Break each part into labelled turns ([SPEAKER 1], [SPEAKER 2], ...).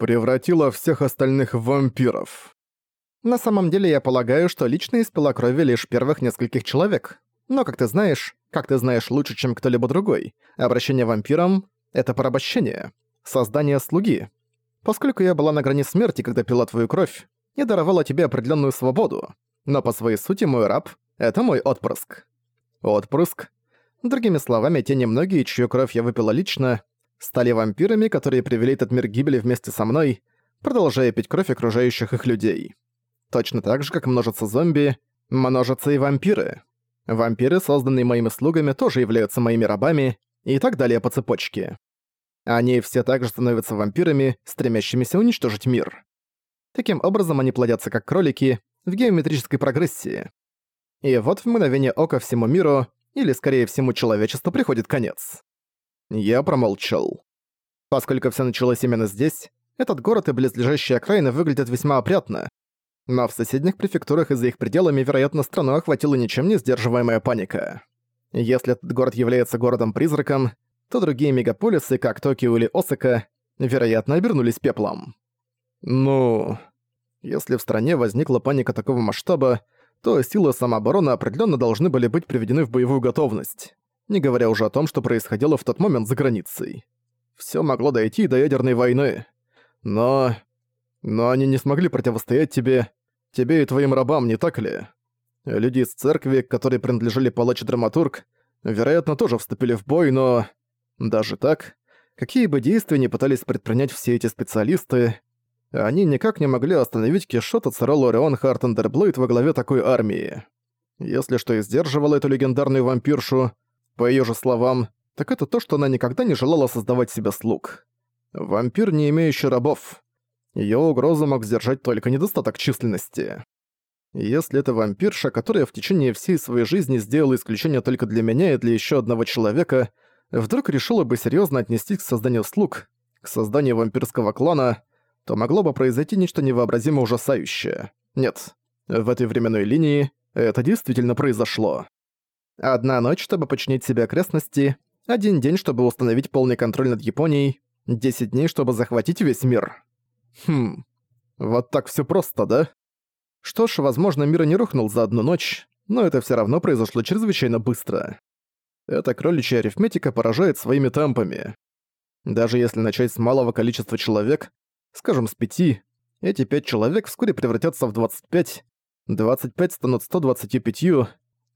[SPEAKER 1] превратила всех остальных в вампиров.
[SPEAKER 2] На самом деле я полагаю, что лично испила крови лишь первых нескольких человек. Но, как ты знаешь, как ты знаешь лучше, чем кто-либо другой, обращение вампирам — это порабощение, создание слуги. Поскольку я была на грани смерти, когда пила твою кровь, я даровала тебе определенную свободу, но по своей сути мой раб — это мой отпрыск. Отпрыск? Другими словами, те немногие, чью кровь я выпила лично, стали вампирами, которые привели этот мир гибели вместе со мной, продолжая пить кровь окружающих их людей. Точно так же, как множатся зомби, множатся и вампиры. Вампиры, созданные моими слугами, тоже являются моими рабами, и так далее по цепочке. Они все также становятся вампирами, стремящимися уничтожить мир. Таким образом, они плодятся как кролики в геометрической прогрессии. И вот в мгновение ока всему миру, или скорее всему человечеству, приходит конец. Я промолчал. Поскольку все началось именно здесь, этот город и близлежащие окраины выглядят весьма опрятно, но в соседних префектурах и за их пределами, вероятно, страну охватила ничем не сдерживаемая паника. Если этот город является городом-призраком, то другие мегаполисы, как Токио или Осака, вероятно, обернулись пеплом. Ну, если в стране возникла паника такого масштаба, то силы самообороны определенно должны были быть приведены в боевую готовность, не говоря уже о том, что происходило в тот момент за границей. Все могло дойти до ядерной войны. Но... Но они не смогли противостоять тебе, тебе и твоим рабам, не так ли? Люди из церкви, которые принадлежали палач Драматург, вероятно, тоже вступили в бой, но... Даже так, какие бы действия ни пытались предпринять все эти специалисты, они никак не могли остановить Кишот Ацеролаорион Хартандерблейд во главе такой армии. Если что и сдерживало эту легендарную вампиршу, по её же словам, так это то, что она никогда не желала создавать себе слуг. Вампир, не имеющий рабов. Её угрозу мог сдержать только недостаток численности. Если это вампирша, которая в течение всей своей жизни сделала исключение только для меня и для ещё одного человека, вдруг решила бы серьёзно отнестись к созданию слуг, к созданию вампирского клана, то могло бы произойти нечто невообразимо ужасающее. Нет, в этой временной линии это действительно произошло. Одна ночь, чтобы починить себе окрестности, один день, чтобы установить полный контроль над Японией, десять дней, чтобы захватить весь мир. Хм, вот так все просто, да? Что ж, возможно, мир не рухнул за одну ночь, но это все равно произошло чрезвычайно быстро. Эта кроличья арифметика поражает своими темпами. Даже если начать с малого количества человек, скажем, с пяти, эти пять человек вскоре превратятся в 25, 25 станут 125,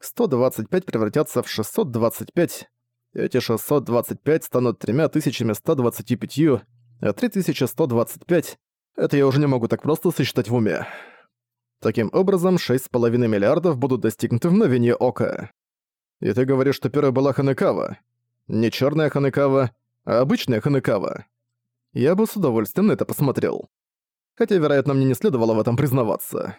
[SPEAKER 2] 125 превратятся в 625, эти 625 станут 3125, а 3125 — это я уже не могу так просто сосчитать в уме. Таким образом, 6,5 миллиардов будут достигнуты в мгновение ока. И ты говоришь, что первая была Ханекава. Не черная Ханекава, а обычная Ханекава я бы с удовольствием на это посмотрел. Хотя, вероятно, мне не следовало в этом признаваться.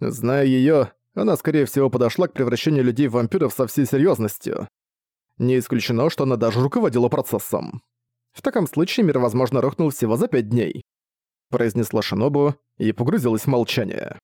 [SPEAKER 2] Зная её, она, скорее всего, подошла к превращению людей в вампиров со всей серьёзностью. Не исключено, что она даже руководила процессом. В таком случае мир, возможно, рухнул всего за пять дней. Произнесла Шинобу и погрузилась в молчание.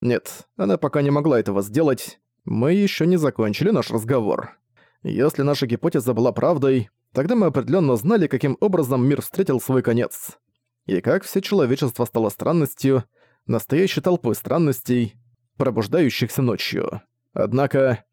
[SPEAKER 2] Нет, она пока не могла этого сделать. Мы ещё не закончили наш разговор. Если наша гипотеза была правдой, Тогда мы определенно знали, каким образом мир встретил свой конец. И как все человечество стало странностью, настоящей толпой странностей, пробуждающихся ночью. Однако,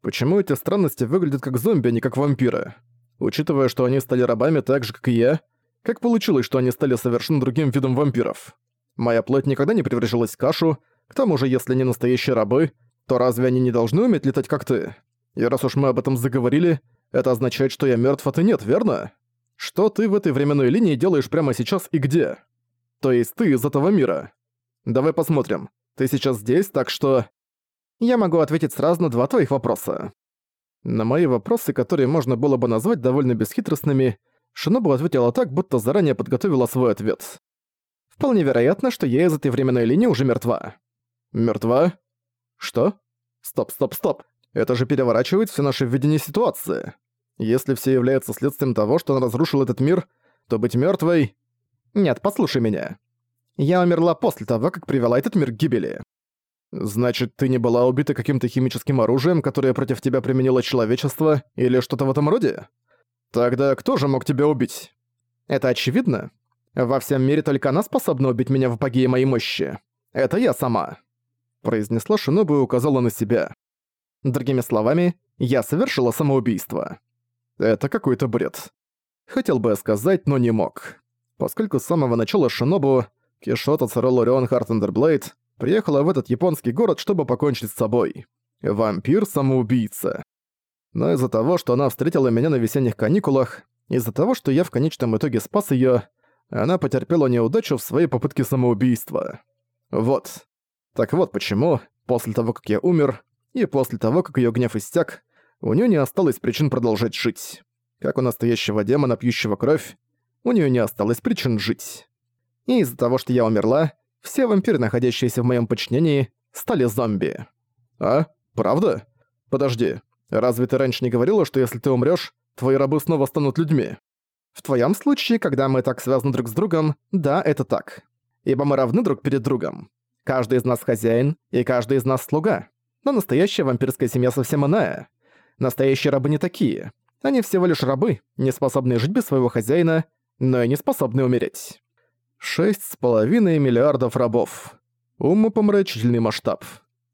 [SPEAKER 2] почему эти странности выглядят как зомби, а не как вампиры? Учитывая, что они стали рабами так же, как и я, как получилось, что они стали совершенно другим видом вампиров? Моя плоть никогда не превращалась в кашу, к тому же, если они настоящие рабы, то разве они не должны уметь летать как ты? И раз уж мы об этом заговорили, это означает, что я мертв, а ты нет, верно? Что ты в этой временной линии делаешь прямо сейчас и где? То есть ты из этого мира. Давай посмотрим. Ты сейчас здесь, так что... Я могу ответить сразу на два твоих вопроса. На мои вопросы, которые можно было бы назвать довольно бесхитростными, Шинобу ответила так, будто заранее подготовила свой ответ. Вполне вероятно, что я из этой временной линии уже мертва. Мертва? Что? Стоп, стоп, стоп. Это же переворачивает все наше видение ситуации. Если все является следствием того, что он разрушил этот мир, то быть мертвой. Нет, послушай меня. Я умерла после того, как привела этот мир к гибели. Значит, ты не была убита каким-то химическим оружием, которое против тебя применило человечество, или что-то в этом роде? Тогда кто же мог тебя убить? Это очевидно. Во всем мире только она способна убить меня в апогее моей мощи. Это я сама», — произнесла Шинобу и указала на себя. Другими словами, я совершила самоубийство. Это какой-то бред. Хотел бы я сказать, но не мог. Поскольку с самого начала Шинобу, Кишот Ацеролаорион Хартандерблейд, приехала в этот японский город, чтобы покончить с собой. Вампир-самоубийца. Но из-за того, что она встретила меня на весенних каникулах, из-за того, что я в конечном итоге спас её, она потерпела неудачу в своей попытке самоубийства. Вот. Так вот почему, после того, как я умер, и после того, как её гнев истяк, у неё не осталось причин продолжать жить. Как у настоящего демона, пьющего кровь, у неё не осталось причин жить. И из-за того, что я умерла, все вампиры, находящиеся в моём подчинении, стали зомби. А? Правда? Подожди, разве ты раньше не говорила, что если ты умрёшь, твои рабы снова станут людьми? В твоем случае, когда мы так связаны друг с другом, да, это так. Ибо мы равны друг перед другом. Каждый из нас хозяин, и каждый из нас слуга. Но настоящая вампирская семья совсем иная. Настоящие рабы не такие. Они всего лишь рабы, не способные жить без своего хозяина, но и не способные умереть. Шесть с половиной миллиардов рабов. Умопомрачительный масштаб.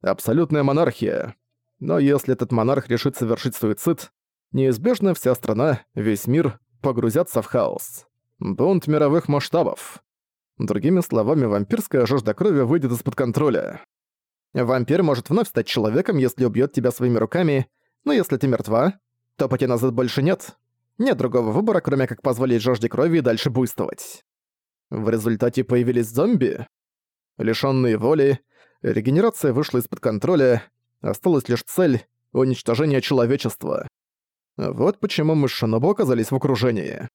[SPEAKER 2] Абсолютная монархия. Но если этот монарх решит совершить суицид, неизбежно вся страна, весь мир погрузятся в хаос. Бунт мировых масштабов. Другими словами, вампирская жажда крови выйдет из-под контроля. Вампир может вновь стать человеком, если убьет тебя своими руками, но если ты мертва, то пути назад больше нет. Нет другого выбора, кроме как позволить жажде крови и дальше буйствовать. В результате появились зомби. Лишённые воли, регенерация вышла из-под контроля, осталась лишь цель — уничтожение человечества. Вот почему мы с Шинобу оказались в окружении.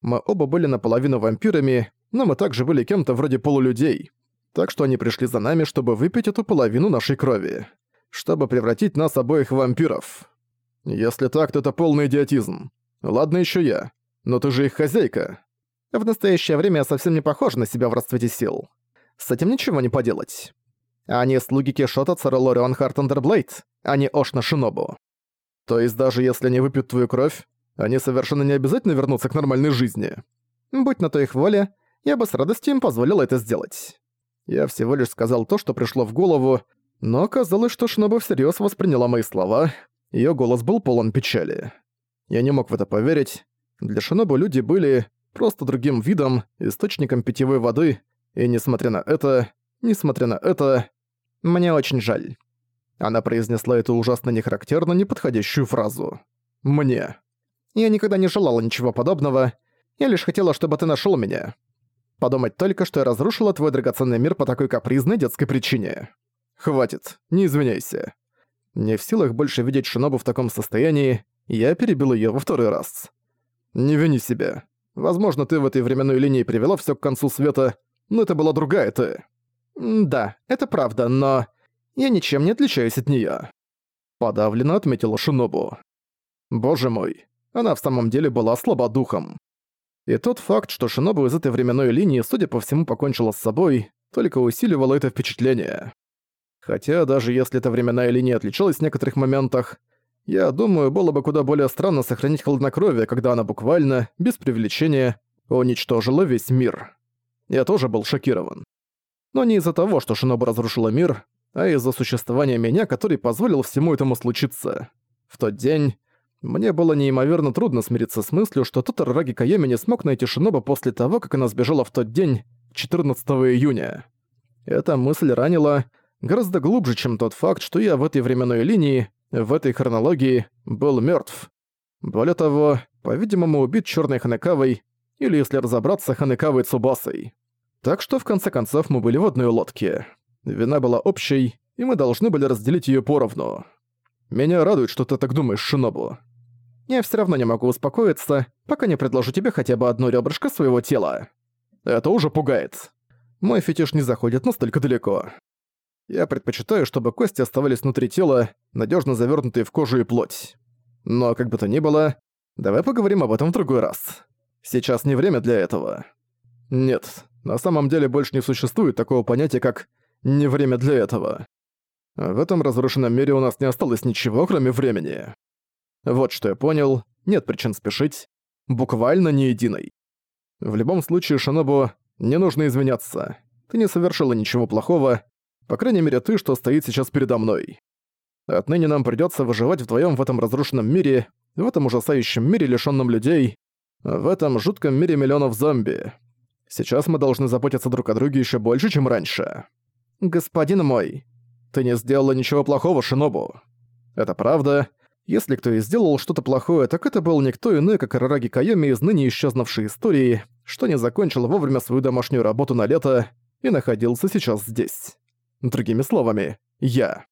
[SPEAKER 2] Мы оба были наполовину вампирами, но мы также были кем-то вроде полулюдей. Так что они пришли за нами, чтобы выпить эту половину нашей крови. Чтобы превратить нас обоих в вампиров. Если так, то это полный идиотизм. Ладно еще я. Но ты же их хозяйка. В настоящее время я совсем не похожа на себя в расцвете сил. С этим ничего не поделать. Они слуги Кишот Ацеролаорион Хартандерблейд, а не Ошино Шинобу. То есть даже если они выпьют твою кровь, они совершенно не обязательно вернутся к нормальной жизни. Будь на то их воля, я бы с радостью им позволил это сделать. Я всего лишь сказал то, что пришло в голову, но оказалось, что Шиноба всерьёз восприняла мои слова, её голос был полон печали. Я не мог в это поверить. Для Шинобу люди были просто другим видом, источником питьевой воды, и несмотря на это, несмотря на это, мне очень жаль. Она произнесла эту ужасно нехарактерно неподходящую фразу. «Мне». Я никогда не желала ничего подобного. Я лишь хотела, чтобы ты нашёл меня. Подумать только, что я разрушила твой драгоценный мир по такой капризной детской причине. Хватит, не извиняйся. Не в силах больше видеть Шинобу в таком состоянии, я перебил её во второй раз. Не вини себя. Возможно, ты в этой временной линии привела всё к концу света, но это была другая ты. Да, это правда, но... Я ничем не отличаюсь от неё. Подавленно отметила Шинобу. Боже мой, она в самом деле была слаба духом. И тот факт, что Шинобу из этой временной линии, судя по всему, покончила с собой, только усиливало это впечатление. Хотя даже если эта временная линия отличалась в некоторых моментах, я думаю, было бы куда более странно сохранить хладнокровие, когда она буквально, без привлечения, уничтожила весь мир. Я тоже был шокирован. Но не из-за того, что Шинобу разрушила мир, а из-за существования меня, который позволил всему этому случиться. В тот день мне было неимоверно трудно смириться с мыслью, что тот Раги Кайоми не смог найти Шиноба после того, как она сбежала в тот день, 14 июня. Эта мысль ранила гораздо глубже, чем тот факт, что я в этой временной линии, в этой хронологии, был мертв. Более того, по-видимому, убит черной Ханекавой, или, если разобраться, Ханекавой Цубасой. Так что, в конце концов, мы были в одной лодке. Вина была общей, и мы должны были разделить ее поровну. Меня радует, что ты так думаешь, Шинобу. Я все равно не могу успокоиться, пока не предложу тебе хотя бы одно ребрышко своего тела. Это уже пугает. Мой фетиш не заходит настолько далеко. Я предпочитаю, чтобы кости оставались внутри тела, надежно завернутые в кожу и плоть. Но как бы то ни было, давай поговорим об этом в другой раз. Сейчас не время для этого. Нет, на самом деле больше не существует такого понятия, как не время для этого. В этом разрушенном мире у нас не осталось ничего, кроме времени. Вот что я понял, нет причин спешить. Буквально ни единой.
[SPEAKER 1] В любом случае, Шинобу, не нужно извиняться. Ты не совершила ничего плохого, по крайней мере ты, что стоит сейчас передо мной. Отныне нам придётся выживать вдвоём в этом разрушенном мире, в этом ужасающем мире, лишённом людей, в этом жутком мире миллионов зомби. Сейчас мы должны заботиться друг о друге ещё больше, чем раньше. Господин мой, ты не сделала ничего плохого, Шинобу. Это правда. Если кто и сделал что-то плохое, так это был никто иной, как Рараги Кайоми из ныне исчезнувшей истории, что не закончил вовремя свою домашнюю работу на лето и находился сейчас здесь. Другими словами, я.